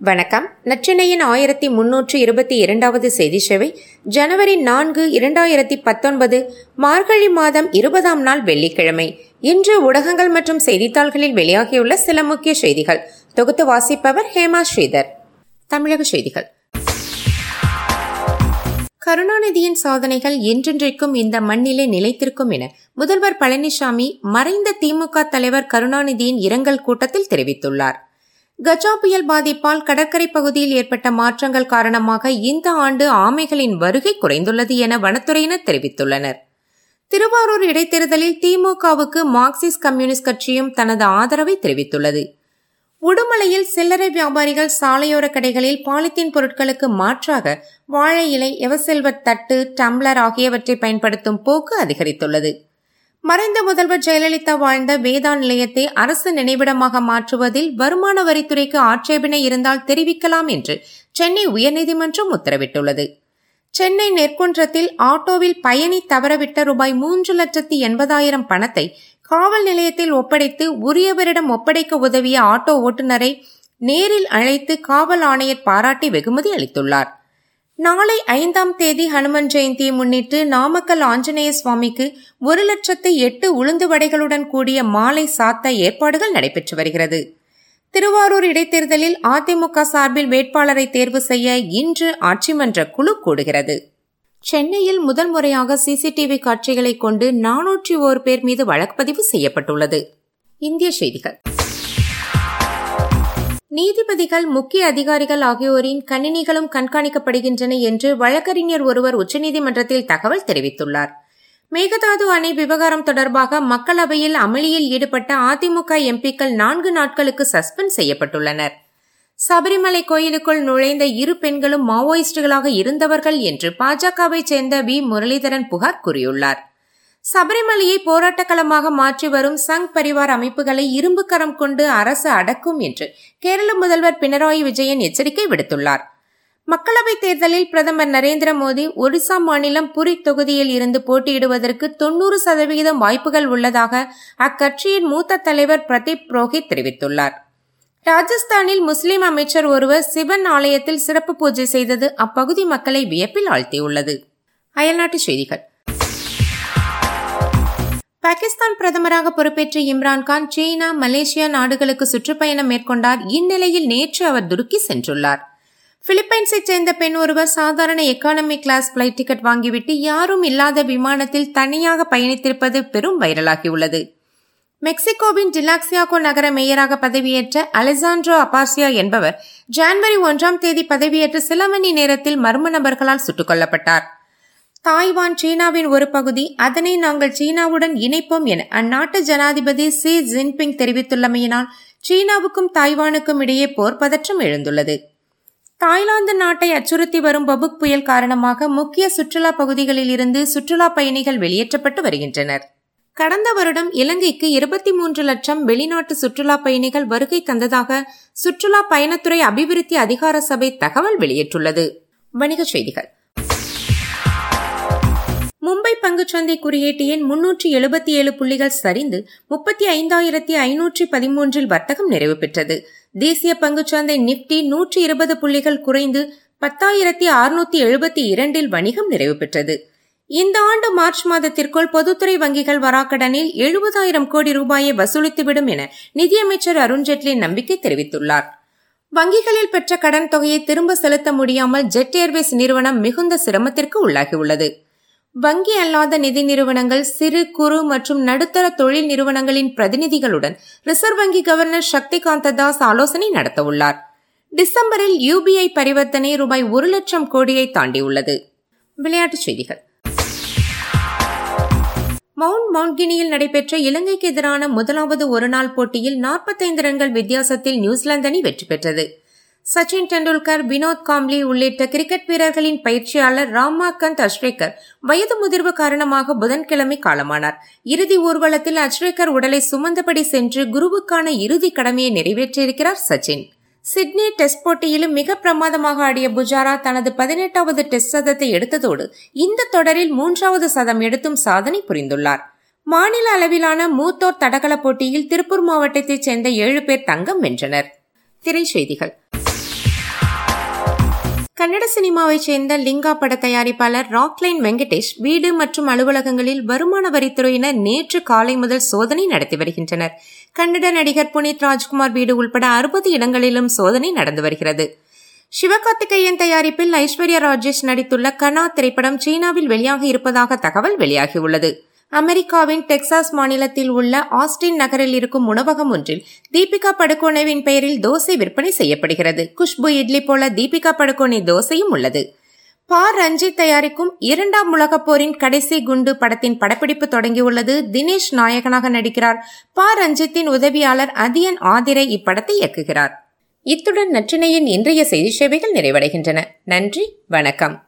வணக்கம். நச்சினையின் ஆயிரத்தி முன்னூற்று இருபத்தி இரண்டாவது செய்தி சேவை ஜனவரி நான்கு இரண்டாயிரத்தி பத்தொன்பது மார்கழி மாதம் இருபதாம் நாள் வெள்ளிக்கிழமை. இன்று ஊடகங்கள் மற்றும் செய்தித்தாள்களில் வெளியாகியுள்ள சில முக்கிய செய்திகள். தொகுத்து வாசிப்பவர் ஹேமா ஸ்ரீதர். தமிழக செய்திகள். கருணாநிதியின் சாதனைகள் என்றென்றைக்கும் இந்த மண்ணிலே நிலைத்திருக்கும் என முதல்வர் பழனிசாமி மறைந்த திமுக தலைவர் கருணாநிதியின் இரங்கல் கூட்டத்தில் தெரிவித்துள்ளார். கஜா புயல் பாதிப்பால் கடற்கரை பகுதியில் ஏற்பட்ட மாற்றங்கள் காரணமாக இந்த ஆண்டு ஆமைகளின் வருகை குறைந்துள்ளது என வனத்துறையினர் தெரிவித்துள்ளனர். திருவாரூர் இடைத்தேர்தலில் திமுகவுக்கு மார்க்சிஸ்ட் கம்யூனிஸ்ட் கட்சியும் தனது ஆதரவை தெரிவித்துள்ளது. உடுமலையில் சில்லறை வியாபாரிகள் சாலையோர கடைகளில் பாலித்தீன் பொருட்களுக்கு மாற்றாக வாழை இலை எவசெல்வ தட்டு டம்ளர் ஆகியவற்றை பயன்படுத்தும் போக்கு அதிகரித்துள்ளது. மறைந்த முதல்வர் ஜெயலலிதா வாழ்ந்த வேதா நிலையத்தை அரசு நினைவிடமாக மாற்றுவதில் வருமான வரித்துறைக்கு ஆட்சேபனை இருந்தால் தெரிவிக்கலாம் என்று சென்னை உயர்நீதிமன்றம் உத்தரவிட்டுள்ளது. சென்னை நெற்குன்றத்தில் ஆட்டோவில் பயணி தவறவிட்ட ரூபாய் மூன்று லட்சத்தி எண்பதாயிரம் பணத்தை காவல் நிலையத்தில் ஒப்படைத்து உரியவரிடம் ஒப்படைக்க உதவிய ஆட்டோ ஓட்டுநரை நேரில் அழைத்து காவல் ஆணையர் பாராட்டி வெகுமதி அளித்துள்ளார். நாளை ஐந்தாம் தேதி ஹனுமன் ஜெயந்தியை முன்னிட்டு நாமக்கல் ஆஞ்சநேய சுவாமிக்கு ஒரு லட்சத்து எட்டு உளுந்து வடைகளுடன் கூடிய மாலை சாத்த ஏற்பாடுகள் நடைபெற்று வருகிறது. திருவாரூர் இடைத்தேர்தலில் அதிமுக சார்பில் வேட்பாளரை தேர்வு செய்ய இன்று ஆட்சிமன்ற குழு கூடுகிறது. சென்னையில் முதல் முறையாக சிசிடிவி காட்சிகளை கொண்டு நானூற்றி ஓர் பேர் மீது வழக்குப்பதிவு செய்யப்பட்டுள்ளது. இந்திய செய்திகள். நீதிபதிகள் முக்கிய அதிகாரிகள் ஆகியோரின் கணினிகளும் கண்காணிக்கப்படுகின்றன என்று வழக்கறிஞர் ஒருவர் உச்சநீதிமன்றத்தில் தகவல் தெரிவித்துள்ளார். மேகதாது அணை விவகாரம் தொடர்பாக மக்களவையில் அமளியில் ஈடுபட்ட அதிமுக எம்பிக்கள் நான்கு நாட்களுக்கு சஸ்பெண்ட் செய்யப்பட்டுள்ளனர். சபரிமலை கோயிலுக்குள் நுழைந்த இரு பெண்களும் மாவோயிஸ்டுகளாக இருந்தவர்கள் என்று பாஜகவை சேர்ந்த வி. முரளிதரன் புகார் கூறியுள்ளார். சபரிமலையை போராட்டக்களமாக மாற்றி வரும் சங் பரிவார் அமைப்புகளை இரும்புக்கரம் கொண்டு அரசு அடக்கும் என்று கேரள முதல்வர் பினராயி விஜயன் எச்சரிக்கை விடுத்துள்ளார். மக்களவைத் தேர்தலில் பிரதமர் நரேந்திர மோடி ஒடிசா மாநிலம் புரி தொகுதியில் இருந்து போட்டியிடுவதற்கு தொன்னூறு சதவிகிதம் வாய்ப்புகள் உள்ளதாக அக்கட்சியின் மூத்த தலைவர் பிரதீப் புரோஹித் தெரிவித்துள்ளார். ராஜஸ்தானில் முஸ்லிம் அமைச்சர் ஒருவர் சிவன் ஆலயத்தில் சிறப்பு பூஜை செய்தது அப்பகுதி மக்களை வியப்பில் ஆழ்த்தியுள்ளது. அயல்நாட்டு செய்திகள். பாகிஸ்தான் பிரதமராக பொறுப்பேற்ற இம்ரான்கான் சீனா மலேசியா நாடுகளுக்கு சுற்றுப்பயணம் மேற்கொண்டார். இந்நிலையில் நேற்று அவர் துருக்கி சென்றுள்ளார். பிலிப்பைன்ஸைச் சேர்ந்த பெண் ஒருவர் சாதாரண எக்கானமி கிளாஸ் பிளைட் டிக்கெட் வாங்கிவிட்டு யாரும் இல்லாத விமானத்தில் தனியாக பயணித்திருப்பது பெரும் வைரலாகியுள்ளது. மெக்சிகோவின் டிலாக்சியாகோ நகர மேயராக பதவியேற்ற அலெசாண்ட்ரோ அபார்சியா என்பவர் ஜான்வரி ஒன்றாம் தேதி பதவியேற்ற சில மணி நேரத்தில் மர்ம நபர்களால் சுட்டுக் கொல்லப்பட்டார். தாய்வான் சீனாவின் ஒரு பகுதி அதனை நாங்கள் சீனாவுடன் இணைப்போம் என அந்நாட்டு ஜனாதிபதி சி ஜின்பிங் தெரிவித்துள்ளமையினால் சீனாவுக்கும் தாய்வானுக்கும் இடையே போர் பதற்றம் எழுந்துள்ளது. தாய்லாந்து நாட்டை அச்சுறுத்தி வரும் பபுக் புயல் காரணமாக முக்கிய சுற்றுலா பகுதிகளில் இருந்து சுற்றுலா பயணிகள் வெளியேற்றப்பட்டு வருகின்றனர். கடந்த வருடம் இலங்கைக்கு இருபத்தி மூன்று லட்சம் வெளிநாட்டு சுற்றுலா பயணிகள் வருகை தந்ததாக சுற்றுலா பயணத்துறை அபிவிருத்தி அதிகார சபை தகவல் வெளியிட்டுள்ளது. வணிகச் செய்திகள். மும்பை பங்குச்சந்தை குறியீட்டு எண் முன்னூற்றி எழுபத்தி ஏழு புள்ளிகள் சரிந்து முப்பத்தி ஐந்தாயிரத்தி ஐநூற்றி பதிமூன்றில் வர்த்தகம் நிறைவு பெற்றது. தேசிய பங்குச்சந்தை நிப்டி நூற்றி இருபது புள்ளிகள் குறைந்து பத்தாயிரத்தி அறுநூத்தி எழுபத்தி இரண்டில் வணிகம் நிறைவு பெற்றது. இந்த ஆண்டு மார்ச் மாதத்திற்குள் பொதுத்துறை வங்கிகள் வராக்கடனில் எழுபதாயிரம் கோடி ரூபாயை வசூலித்துவிடும் என நிதியமைச்சர் அருண்ஜேட்லி நம்பிக்கை தெரிவித்துள்ளார். வங்கிகளில் பெற்ற கடன் தொகையை திரும்ப செலுத்த முடியாமல் ஜெட் ஏர்வேஸ் நிறுவனம் மிகுந்த சிரமத்திற்கு உள்ளாகியுள்ளது. வங்கி அல்லாத நிதி நிறுவனங்கள் சிறு குறு மற்றும் நடுத்தர தொழில் நிறுவனங்களின் பிரதிநிதிகளுடன் ரிசர்வ் வங்கி கவர்னர் சக்திகாந்த தாஸ் ஆலோசனை நடத்தவுள்ளார். டிசம்பரில் யூபிஐ பரிவர்த்தனை ரூபாய் ஒரு லட்சம் கோடியை தாண்டியுள்ளது. விளையாட்டுச் செய்திகள். மவுண்ட் மவுண்ட்கினியில் நடைபெற்ற இலங்கைக்கு எதிரான முதலாவது ஒருநாள் போட்டியில் நாற்பத்தைந்து ரன்கள் வித்தியாசத்தில் நியூசிலாந்து அணி வெற்றி பெற்றது. சச்சின் டெண்டுல்கர் வினோத் காம்ப்ளி உள்ளிட்ட கிரிக்கெட் வீரர்களின் பயிற்சியாளர் ராம்மாகந்த் அஷ்ரேக்கர் வயது முதிர்வு காரணமாக புதன்கிழமை காலமானார். இறுதி ஊர்வலத்தில் அஷ்ரேக்கர் உடலை சுமந்தபடி சென்று குருவுக்கான இறுதி கடமையை நிறைவேற்றியிருக்கிறார் சச்சின். சிட்னி டெஸ்ட் போட்டியிலும் மிக பிரமாதமாக ஆடிய புஜாரா தனது பதினெட்டாவது டெஸ்ட் சதத்தை எடுத்ததோடு இந்த தொடரில் மூன்றாவது சதம் எடுத்தும் சாதனை புரிந்துள்ளார். மாநில அளவிலான மூத்தோர் தடகள போட்டியில் திருப்பூர் மாவட்டத்தைச் சேர்ந்த ஏழு பேர் தங்கம் வென்றனர். திரைச்செய்திகள் கன்னட சினிமாவைச் சேர்ந்த லிங்கா பட தயாரிப்பாளர் ராக்லைன் வெங்கடேஷ் வீடு மற்றும் அலுவலகங்களில் வருமான வரித்துறையினர் நேற்று காலை முதல் சோதனை நடத்தி வருகின்றனர். கன்னட நடிகர் புனித் ராஜ்குமார் வீடு உள்பட அறுபது இடங்களிலும் சோதனை நடந்து வருகிறது. சிவகார்த்திகேயன் தயாரிப்பில் ஐஸ்வர்யா ராஜேஷ் நடித்துள்ள கனா திரைப்படம் சீனாவில் வெளியாக இருப்பதாக தகவல் வெளியாகியுள்ளது. அமெரிக்காவின் டெக்சாஸ் மாநிலத்தில் உள்ள ஆஸ்டின் நகரில் இருக்கும் உணவகம் ஒன்றில் தீபிகா படுகோனேவின் பெயரில் தோசை விற்பனை செய்யப்படுகிறது. குஷ்பு இட்லி போல தீபிகா படுகோனே தோசையும் உள்ளது. பா. ரஞ்சித் தயாரிக்கும் இரண்டாம் உலகப் போரின் கடைசி குண்டு படத்தின் படப்பிடிப்பு தொடங்கியுள்ளது. தினேஷ் நாயகனாக நடிக்கிறார். பா. ரஞ்சித்தின் உதவியாளர் அதியன் ஆதிரை இப்படத்தை இயக்குகிறார். இத்துடன் நற்றினையின் இன்றைய செய்தி சேவைகள் நிறைவடைகின்றன. நன்றி வணக்கம்.